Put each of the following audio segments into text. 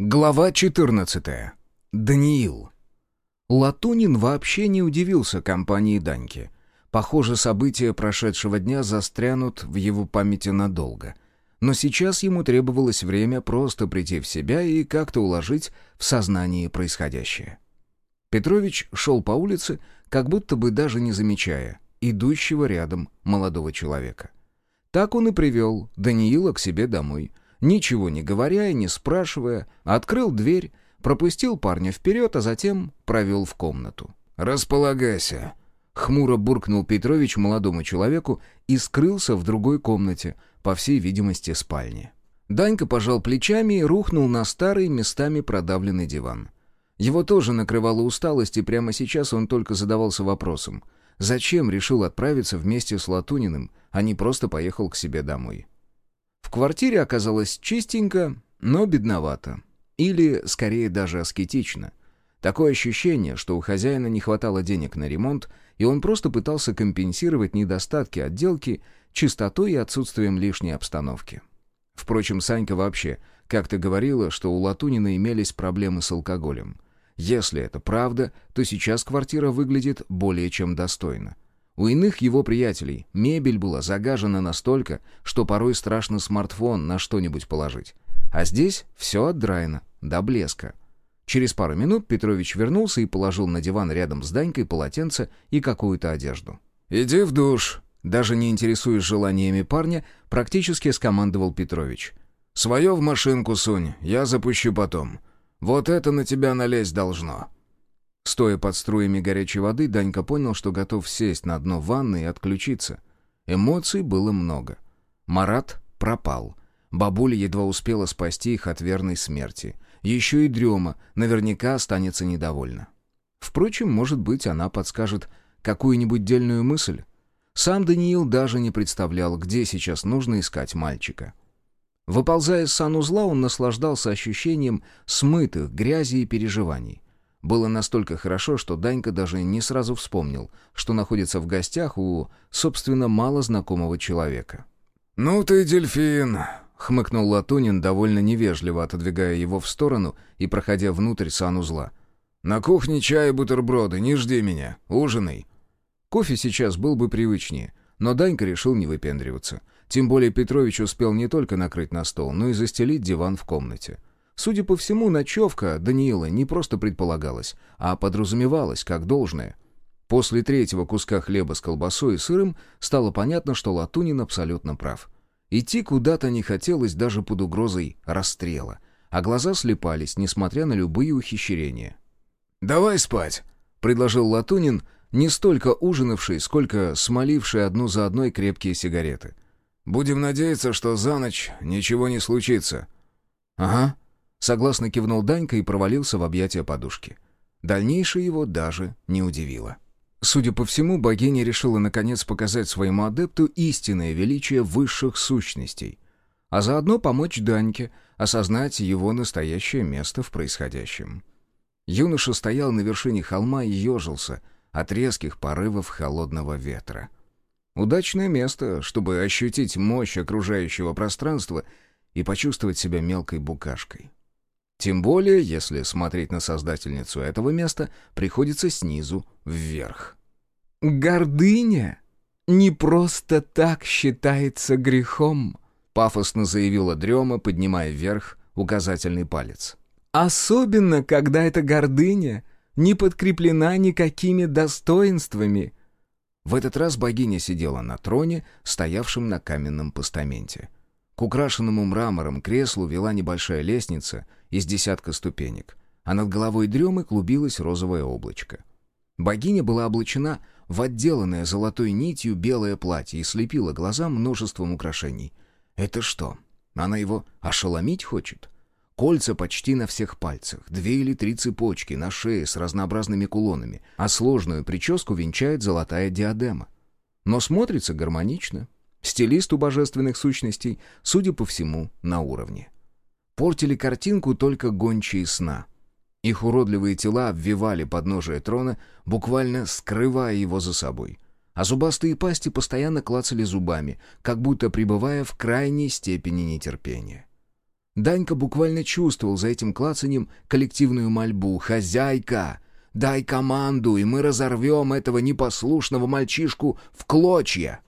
Глава 14. Даниил. Латунин вообще не удивился компании Даньки. Похоже, события прошедшего дня застрянут в его памяти надолго. Но сейчас ему требовалось время просто прийти в себя и как-то уложить в сознании происходящее. Петрович шел по улице, как будто бы даже не замечая идущего рядом молодого человека. Так он и привел Даниила к себе домой — ничего не говоря и не спрашивая, открыл дверь, пропустил парня вперед, а затем провел в комнату. «Располагайся», — хмуро буркнул Петрович молодому человеку и скрылся в другой комнате, по всей видимости, спальне. Данька пожал плечами и рухнул на старый, местами продавленный диван. Его тоже накрывала усталость, и прямо сейчас он только задавался вопросом, зачем решил отправиться вместе с Латуниным, а не просто поехал к себе домой. В квартире оказалось чистенько, но бедновато. Или, скорее, даже аскетично. Такое ощущение, что у хозяина не хватало денег на ремонт, и он просто пытался компенсировать недостатки отделки чистотой и отсутствием лишней обстановки. Впрочем, Санька вообще как-то говорила, что у Латунина имелись проблемы с алкоголем. Если это правда, то сейчас квартира выглядит более чем достойно. У иных его приятелей мебель была загажена настолько, что порой страшно смартфон на что-нибудь положить. А здесь все отдраено, до блеска. Через пару минут Петрович вернулся и положил на диван рядом с Данькой полотенце и какую-то одежду. «Иди в душ», даже не интересуясь желаниями парня, практически скомандовал Петрович. «Свое в машинку сунь, я запущу потом. Вот это на тебя налезть должно». Стоя под струями горячей воды, Данька понял, что готов сесть на дно ванны и отключиться. Эмоций было много. Марат пропал. Бабуля едва успела спасти их от верной смерти. Еще и дрема наверняка останется недовольна. Впрочем, может быть, она подскажет какую-нибудь дельную мысль. Сам Даниил даже не представлял, где сейчас нужно искать мальчика. Выползая из санузла, он наслаждался ощущением смытых грязи и переживаний. Было настолько хорошо, что Данька даже не сразу вспомнил, что находится в гостях у, собственно, мало знакомого человека. «Ну ты дельфин!» — хмыкнул Латунин, довольно невежливо отодвигая его в сторону и проходя внутрь санузла. «На кухне чай и бутерброды, не жди меня, ужинай». Кофе сейчас был бы привычнее, но Данька решил не выпендриваться. Тем более Петрович успел не только накрыть на стол, но и застелить диван в комнате. Судя по всему, ночевка Даниила не просто предполагалась, а подразумевалась как должное. После третьего куска хлеба с колбасой и сыром стало понятно, что Латунин абсолютно прав. Идти куда-то не хотелось даже под угрозой расстрела, а глаза слепались, несмотря на любые ухищрения. «Давай спать», — предложил Латунин, не столько ужинавший, сколько смоливший одну за одной крепкие сигареты. «Будем надеяться, что за ночь ничего не случится». «Ага», Согласно кивнул Данька и провалился в объятия подушки. Дальнейшее его даже не удивило. Судя по всему, богиня решила наконец показать своему адепту истинное величие высших сущностей, а заодно помочь Даньке осознать его настоящее место в происходящем. Юноша стоял на вершине холма и ежился от резких порывов холодного ветра. Удачное место, чтобы ощутить мощь окружающего пространства и почувствовать себя мелкой букашкой. Тем более, если смотреть на создательницу этого места, приходится снизу вверх. «Гордыня не просто так считается грехом», — пафосно заявила Дрема, поднимая вверх указательный палец. «Особенно, когда эта гордыня не подкреплена никакими достоинствами». В этот раз богиня сидела на троне, стоявшем на каменном постаменте. К украшенному мрамором креслу вела небольшая лестница из десятка ступенек, а над головой дремы клубилось розовое облачко. Богиня была облачена в отделанное золотой нитью белое платье и слепила глаза множеством украшений. Это что, она его ошеломить хочет? Кольца почти на всех пальцах, две или три цепочки на шее с разнообразными кулонами, а сложную прическу венчает золотая диадема. Но смотрится гармонично, Стилист у божественных сущностей, судя по всему, на уровне. Портили картинку только гончие сна. Их уродливые тела обвивали подножие трона, буквально скрывая его за собой. А зубастые пасти постоянно клацали зубами, как будто пребывая в крайней степени нетерпения. Данька буквально чувствовал за этим клацаньем коллективную мольбу «Хозяйка, дай команду, и мы разорвем этого непослушного мальчишку в клочья!»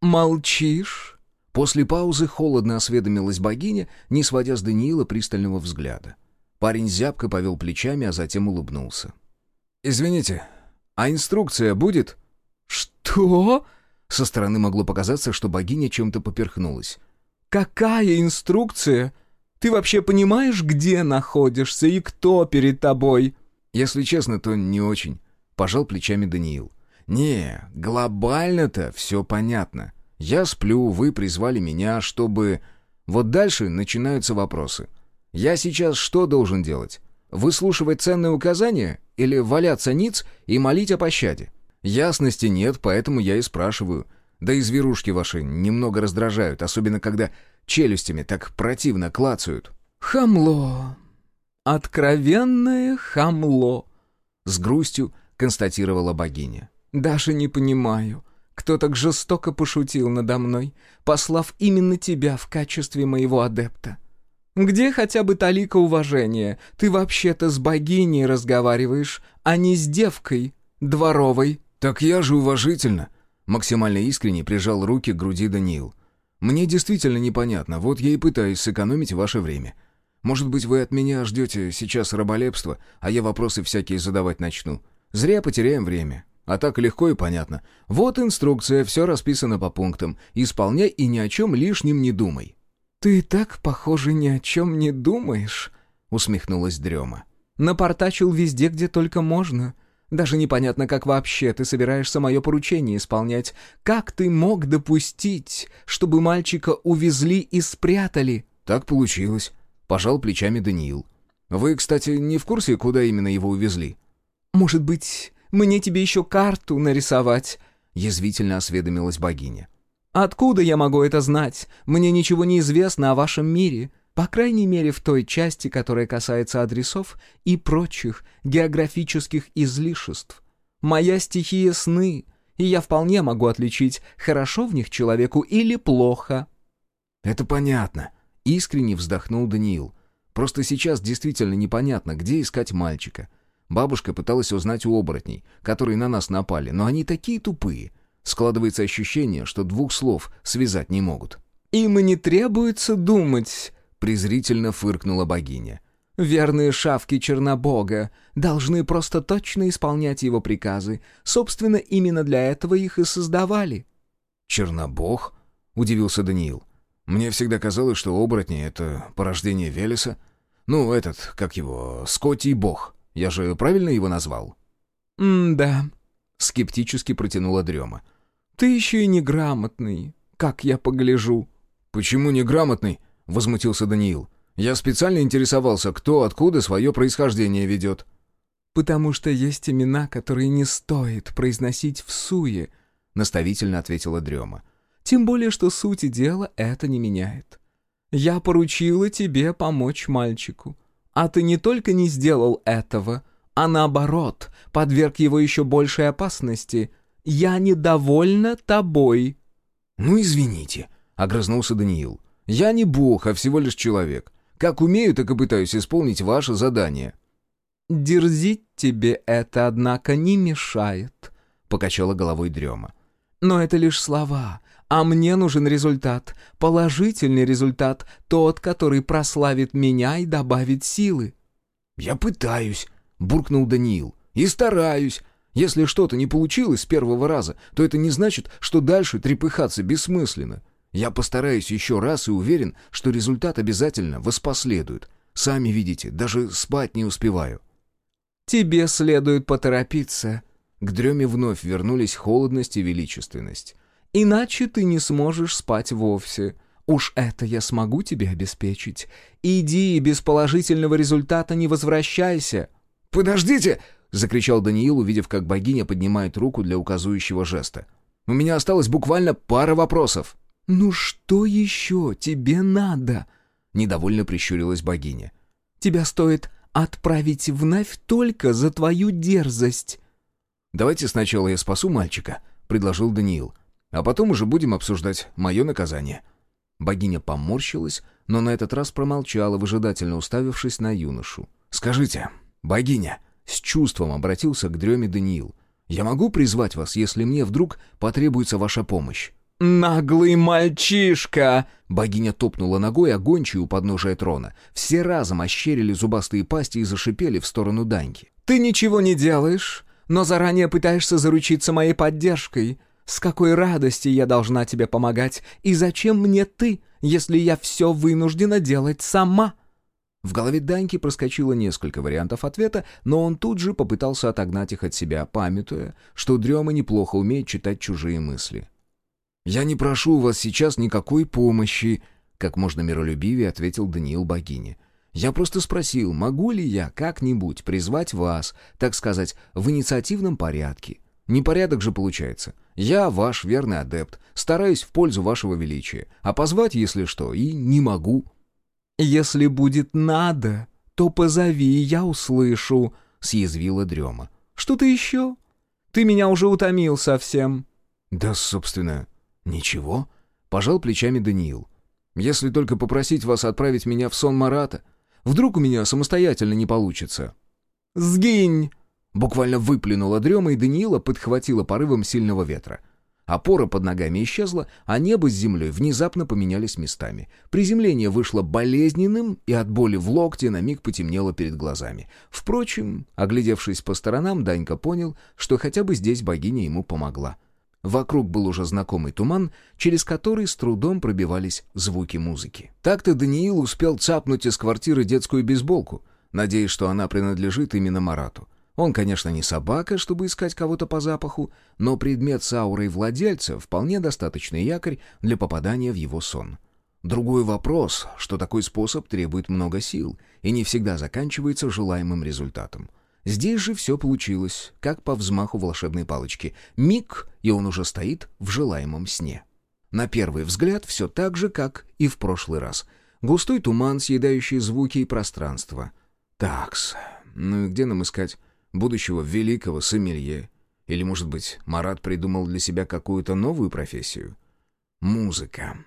«Молчишь?» После паузы холодно осведомилась богиня, не сводя с Даниила пристального взгляда. Парень зябко повел плечами, а затем улыбнулся. «Извините, а инструкция будет?» «Что?» Со стороны могло показаться, что богиня чем-то поперхнулась. «Какая инструкция? Ты вообще понимаешь, где находишься и кто перед тобой?» «Если честно, то не очень», — пожал плечами Даниил. «Не, глобально-то все понятно. Я сплю, вы призвали меня, чтобы...» Вот дальше начинаются вопросы. «Я сейчас что должен делать? Выслушивать ценные указания или валяться ниц и молить о пощаде?» Ясности нет, поэтому я и спрашиваю. Да и зверушки ваши немного раздражают, особенно когда челюстями так противно клацают». «Хамло. Откровенное хамло», — с грустью констатировала богиня. «Даже не понимаю, кто так жестоко пошутил надо мной, послав именно тебя в качестве моего адепта. Где хотя бы талика уважения? Ты вообще-то с богиней разговариваешь, а не с девкой дворовой». «Так я же уважительно!» Максимально искренне прижал руки к груди Даниил. «Мне действительно непонятно, вот я и пытаюсь сэкономить ваше время. Может быть, вы от меня ждете сейчас раболепства, а я вопросы всякие задавать начну. Зря потеряем время. А так легко и понятно. Вот инструкция, все расписано по пунктам. Исполняй и ни о чем лишнем не думай». «Ты так, похоже, ни о чем не думаешь», — усмехнулась Дрема. «Напортачил везде, где только можно. Даже непонятно, как вообще ты собираешься мое поручение исполнять. Как ты мог допустить, чтобы мальчика увезли и спрятали?» «Так получилось», — пожал плечами Даниил. «Вы, кстати, не в курсе, куда именно его увезли?» «Может быть, мне тебе еще карту нарисовать?» — язвительно осведомилась богиня. «Откуда я могу это знать? Мне ничего не известно о вашем мире. По крайней мере, в той части, которая касается адресов и прочих географических излишеств. Моя стихия — сны, и я вполне могу отличить, хорошо в них человеку или плохо». «Это понятно», — искренне вздохнул Даниил. «Просто сейчас действительно непонятно, где искать мальчика. Бабушка пыталась узнать у оборотней, которые на нас напали, но они такие тупые. Складывается ощущение, что двух слов связать не могут». «Им и не требуется думать», презрительно фыркнула богиня. «Верные шавки Чернобога должны просто точно исполнять его приказы. Собственно, именно для этого их и создавали». «Чернобог?» — удивился Даниил. «Мне всегда казалось, что оборотни — это порождение Велеса. Ну, этот, как его, Скотти бог. Я же правильно его назвал?» «М-да», — скептически протянула Дрема. «Ты еще и неграмотный, как я погляжу». «Почему неграмотный?» — возмутился Даниил. «Я специально интересовался, кто откуда свое происхождение ведет». «Потому что есть имена, которые не стоит произносить в суе», — наставительно ответила Дрема. «Тем более, что сути дела это не меняет. Я поручила тебе помочь мальчику, а ты не только не сделал этого, а наоборот, подверг его еще большей опасности. Я недовольна тобой». «Ну, извините», — огрызнулся Даниил. Я не бог, а всего лишь человек. Как умею, так и пытаюсь исполнить ваше задание». «Дерзить тебе это, однако, не мешает», — покачала головой Дрема. «Но это лишь слова, а мне нужен результат, положительный результат, тот, который прославит меня и добавит силы». «Я пытаюсь», — буркнул Даниил, — «и стараюсь. Если что-то не получилось с первого раза, то это не значит, что дальше трепыхаться бессмысленно. Я постараюсь еще раз и уверен, что результат обязательно воспоследует. Сами видите, даже спать не успеваю». «Тебе следует поторопиться». К дреме вновь вернулись холодность и величественность. «Иначе ты не сможешь спать вовсе. Уж это я смогу тебе обеспечить. Иди, без положительного результата не возвращайся». «Подождите!» — закричал Даниил, увидев, как богиня поднимает руку для указующего жеста. «У меня осталось буквально пара вопросов». «Ну что еще тебе надо?» — недовольно прищурилась богиня. «Тебя стоит отправить в Навь только за твою дерзость». «Давайте сначала я спасу мальчика», — предложил Даниил. «А потом уже будем обсуждать мое наказание». Богиня поморщилась, но на этот раз промолчала, выжидательно уставившись на юношу. «Скажите, богиня!» — с чувством обратился к дреме Даниил. «Я могу призвать вас, если мне вдруг потребуется ваша помощь?» «Наглый мальчишка!» Богиня топнула ногой, а гончие у подножия трона. Все разом ощерили зубастые пасти и зашипели в сторону Даньки. «Ты ничего не делаешь, но заранее пытаешься заручиться моей поддержкой. С какой радости я должна тебе помогать? И зачем мне ты, если я все вынуждена делать сама?» В голове Даньки проскочило несколько вариантов ответа, но он тут же попытался отогнать их от себя, памятуя, что Дрема неплохо умеет читать чужие мысли. «Я не прошу у вас сейчас никакой помощи», — как можно миролюбивее ответил Даниил богине. «Я просто спросил, могу ли я как-нибудь призвать вас, так сказать, в инициативном порядке, Непорядок же получается. Я ваш верный адепт, стараюсь в пользу вашего величия, а позвать, если что, и не могу». «Если будет надо, то позови, я услышу», — съязвила Дрема. «Что-то еще? Ты меня уже утомил совсем». «Да, собственно, ничего», — пожал плечами Даниил. «Если только попросить вас отправить меня в сон Марата. Вдруг у меня самостоятельно не получится». «Сгинь!» Буквально выплюнула дрема, и Даниила подхватила порывом сильного ветра. Опора под ногами исчезла, а небо с землей внезапно поменялись местами. Приземление вышло болезненным, и от боли в локте на миг потемнело перед глазами. Впрочем, оглядевшись по сторонам, Данька понял, что хотя бы здесь богиня ему помогла. Вокруг был уже знакомый туман, через который с трудом пробивались звуки музыки. Так-то Даниил успел цапнуть из квартиры детскую бейсболку, надеясь, что она принадлежит именно Марату. Он, конечно, не собака, чтобы искать кого-то по запаху, но предмет с аурой владельца вполне достаточный якорь для попадания в его сон. Другой вопрос, что такой способ требует много сил и не всегда заканчивается желаемым результатом. Здесь же все получилось, как по взмаху волшебной палочки. Миг, и он уже стоит в желаемом сне. На первый взгляд все так же, как и в прошлый раз. Густой туман, съедающий звуки и пространство. Такс, ну и где нам искать будущего великого сомелье. Или, может быть, Марат придумал для себя какую-то новую профессию? Музыка.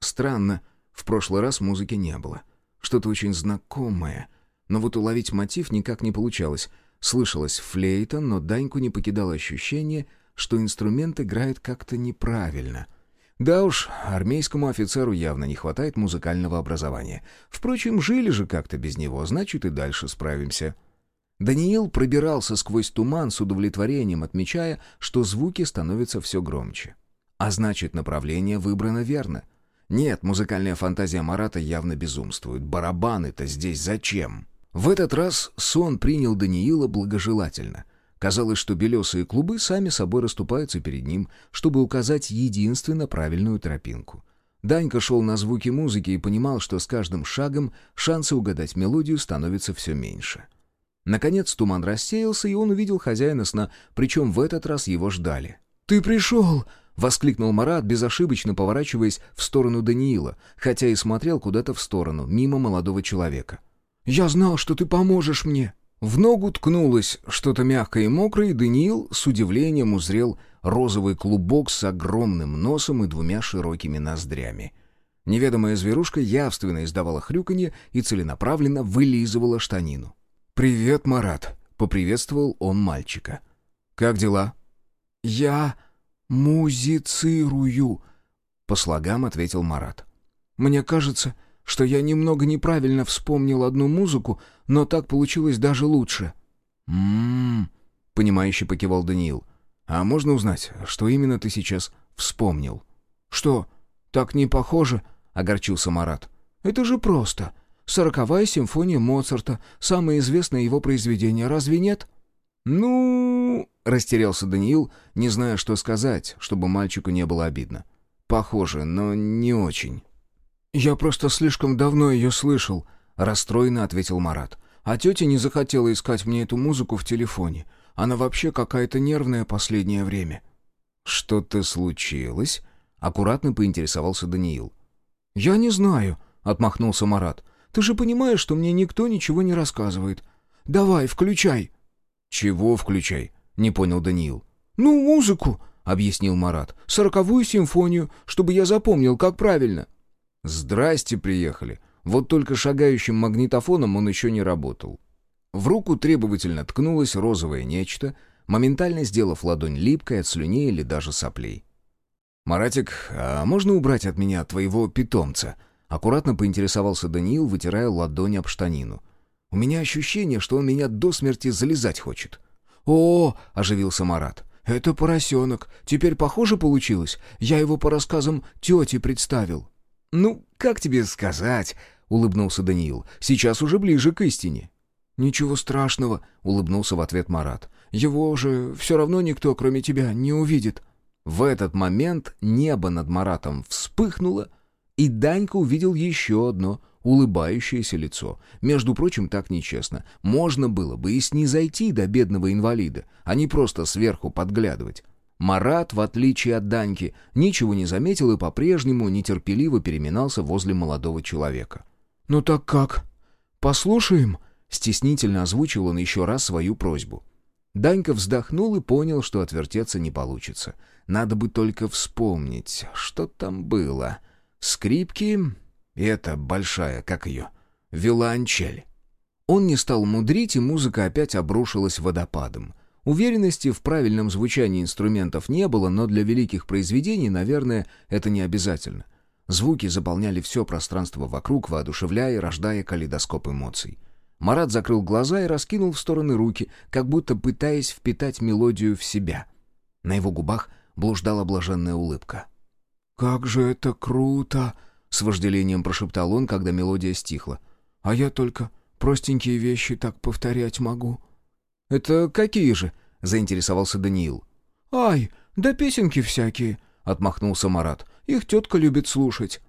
Странно, в прошлый раз музыки не было. Что-то очень знакомое. Но вот уловить мотив никак не получалось. Слышалась флейта, но Даньку не покидало ощущение, что инструмент играет как-то неправильно. Да уж, армейскому офицеру явно не хватает музыкального образования. Впрочем, жили же как-то без него, значит и дальше справимся. Даниил пробирался сквозь туман с удовлетворением, отмечая, что звуки становятся все громче. А значит, направление выбрано верно. Нет, музыкальная фантазия Марата явно безумствует. Барабаны-то здесь зачем? В этот раз сон принял Даниила благожелательно. Казалось, что белесые клубы сами собой расступаются перед ним, чтобы указать единственно правильную тропинку. Данька шел на звуки музыки и понимал, что с каждым шагом шансы угадать мелодию становятся все меньше. Наконец туман рассеялся, и он увидел хозяина сна, причем в этот раз его ждали. «Ты пришел!» — воскликнул Марат, безошибочно поворачиваясь в сторону Даниила, хотя и смотрел куда-то в сторону, мимо молодого человека. «Я знал, что ты поможешь мне!» В ногу ткнулось что-то мягкое и мокрое, и Даниил с удивлением узрел розовый клубок с огромным носом и двумя широкими ноздрями. Неведомая зверушка явственно издавала хрюканье и целенаправленно вылизывала штанину. «Привет, Марат», — поприветствовал он мальчика. «Как дела?» «Я музицирую», — по слогам ответил Марат. «Мне кажется, что я немного неправильно вспомнил одну музыку, но так получилось даже лучше». «М-м-м», понимающе покивал Даниил. «А можно узнать, что именно ты сейчас вспомнил?» «Что, так не похоже?» — огорчился Марат. «Это же просто. Сороковая симфония Моцарта, самое известное его произведение, разве нет?» «Ну...» — растерялся Даниил, не зная, что сказать, чтобы мальчику не было обидно. «Похоже, но не очень». «Я просто слишком давно ее слышал», — расстроенно ответил Марат. «А тетя не захотела искать мне эту музыку в телефоне. Она вообще какая-то нервная последнее время». «Что-то случилось?» — аккуратно поинтересовался Даниил. «Я не знаю», — отмахнулся Марат. Ты же понимаешь, что мне никто ничего не рассказывает. Давай, включай». «Чего включай?» — не понял Даниил. «Ну, музыку», — объяснил Марат. «Сороковую симфонию, чтобы я запомнил, как правильно». «Здрасте, приехали». Вот только шагающим магнитофоном он еще не работал. В руку требовательно ткнулось розовое нечто, моментально сделав ладонь липкой от слюней или даже соплей. «Маратик, а можно убрать от меня твоего питомца?» Аккуратно поинтересовался Даниил, вытирая ладонь об штанину. «У меня ощущение, что он меня до смерти залезать хочет». «О!» — оживился Марат. «Это поросенок. Теперь похоже получилось? Я его по рассказам тети представил». «Ну, как тебе сказать?» — улыбнулся Даниил. «Сейчас уже ближе к истине». «Ничего страшного», — улыбнулся в ответ Марат. «Его же все равно никто, кроме тебя, не увидит». В этот момент небо над Маратом вспыхнуло, и Данька увидел еще одно улыбающееся лицо. Между прочим, так нечестно. Можно было бы и снизойти до бедного инвалида, а не просто сверху подглядывать. Марат, в отличие от Даньки, ничего не заметил и по-прежнему нетерпеливо переминался возле молодого человека. «Ну так как? Послушаем?» Стеснительно озвучил он еще раз свою просьбу. Данька вздохнул и понял, что отвертеться не получится. Надо бы только вспомнить, что там было. Скрипки и эта большая, как ее, виолончель. Он не стал мудрить, и музыка опять обрушилась водопадом. Уверенности в правильном звучании инструментов не было, но для великих произведений, наверное, это не обязательно. Звуки заполняли все пространство вокруг, воодушевляя и рождая калейдоскоп эмоций. Марат закрыл глаза и раскинул в стороны руки, как будто пытаясь впитать мелодию в себя. На его губах блуждала блаженная улыбка. «Как же это круто!» — с вожделением прошептал он, когда мелодия стихла. «А я только простенькие вещи так повторять могу». «Это какие же?» — заинтересовался Даниил. «Ай, да песенки всякие», — отмахнулся Марат. «Их тетка любит слушать».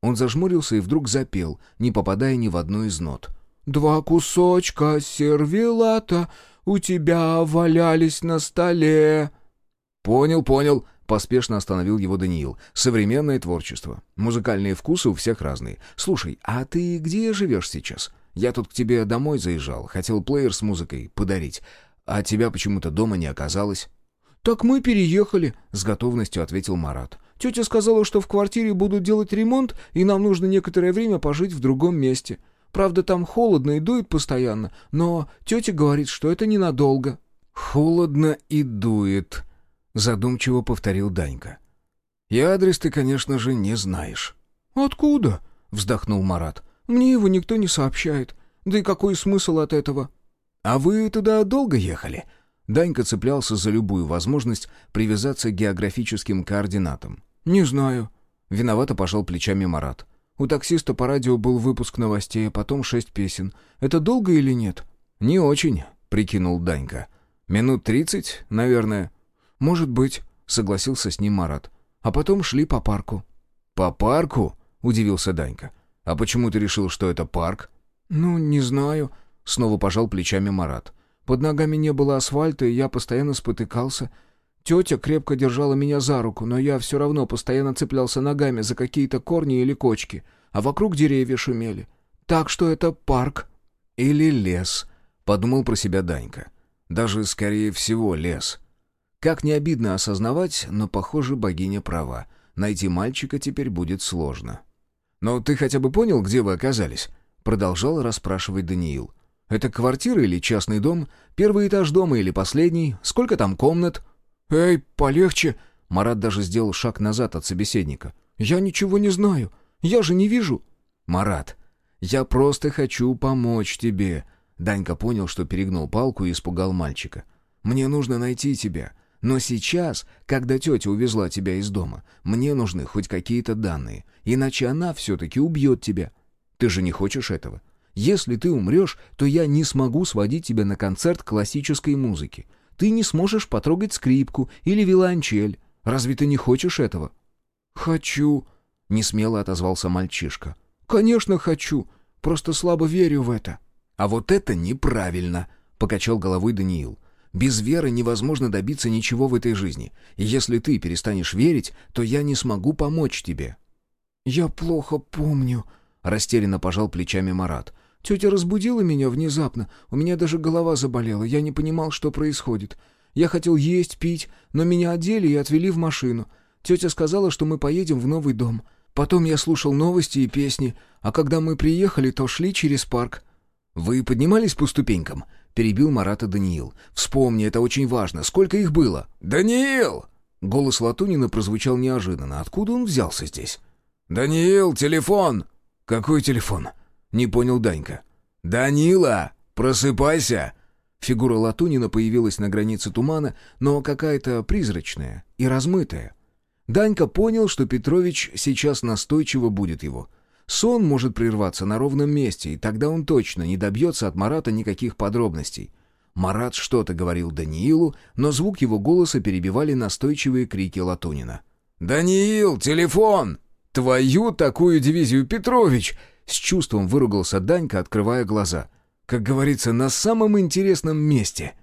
Он зажмурился и вдруг запел, не попадая ни в одну из нот. «Два кусочка сервелата у тебя валялись на столе». «Понял, понял», — поспешно остановил его Даниил. «Современное творчество. Музыкальные вкусы у всех разные. Слушай, а ты где живешь сейчас? Я тут к тебе домой заезжал, хотел плеер с музыкой подарить, а тебя почему-то дома не оказалось». «Так мы переехали», — с готовностью ответил Марат. «Тетя сказала, что в квартире будут делать ремонт, и нам нужно некоторое время пожить в другом месте. Правда, там холодно и дует постоянно, но тетя говорит, что это ненадолго». «Холодно и дует», — задумчиво повторил Данька. «И адрес ты, конечно же, не знаешь». «Откуда?» — вздохнул Марат. «Мне его никто не сообщает. Да и какой смысл от этого?» «А вы туда долго ехали?» Данька цеплялся за любую возможность привязаться к географическим координатам. «Не знаю». Виновато пожал плечами Марат. «У таксиста по радио был выпуск новостей, а потом шесть песен. Это долго или нет?» «Не очень», — прикинул Данька. «Минут тридцать, наверное». «Может быть», — согласился с ним Марат. «А потом шли по парку». «По парку?» — удивился Данька. «А почему ты решил, что это парк?» «Ну, не знаю», — снова пожал плечами Марат. «Под ногами не было асфальта, и я постоянно спотыкался. Тетя крепко держала меня за руку, но я все равно постоянно цеплялся ногами за какие-то корни или кочки, а вокруг деревья шумели. Так что это парк». «Или лес», — подумал про себя Данька. «Даже, скорее всего, лес». Как не обидно осознавать, но, похоже, богиня права. Найти мальчика теперь будет сложно. «Но ты хотя бы понял, где вы оказались?» Продолжал расспрашивать Даниил. «Это квартира или частный дом? Первый этаж дома или последний? Сколько там комнат?» «Эй, полегче!» Марат даже сделал шаг назад от собеседника. «Я ничего не знаю. Я же не вижу». «Марат, я просто хочу помочь тебе». Данька понял, что перегнул палку и испугал мальчика. «Мне нужно найти тебя. Но сейчас, когда тетя увезла тебя из дома, мне нужны хоть какие-то данные, иначе она все-таки убьет тебя. Ты же не хочешь этого. Если ты умрешь, то я не смогу сводить тебя на концерт классической музыки. Ты не сможешь потрогать скрипку или виолончель. Разве ты не хочешь этого?» «Хочу», — несмело отозвался мальчишка. «Конечно хочу, просто слабо верю в это». «А вот это неправильно», — покачал головой Даниил. «Без веры невозможно добиться ничего в этой жизни. И если ты перестанешь верить, то я не смогу помочь тебе». «Я плохо помню», Растерянно пожал плечами Марат. «Тетя разбудила меня внезапно. У меня даже голова заболела. Я не понимал, что происходит. Я хотел есть, пить, но меня одели и отвели в машину. Тетя сказала, что мы поедем в новый дом. Потом я слушал новости и песни, а когда мы приехали, то шли через парк». «Вы поднимались по ступенькам?» — перебил Марата Даниил. «Вспомни, это очень важно. Сколько их было?» «Даниил!» Голос Латунина прозвучал неожиданно. Откуда он взялся здесь? «Даниил, телефон!» «Какой телефон?» — не понял Данька. «Данила, просыпайся!» Фигура Латунина появилась на границе тумана, но какая-то призрачная и размытая. Данька понял, что Петрович сейчас настойчиво будет его. Сон может прерваться на ровном месте, и тогда он точно не добьется от Марата никаких подробностей. Марат что-то говорил Даниилу, но звук его голоса перебивали настойчивые крики Латунина. «Даниил, телефон!» «Твою такую дивизию, Петрович!» С чувством выругался Данька, открывая глаза. «Как говорится, на самом интересном месте!»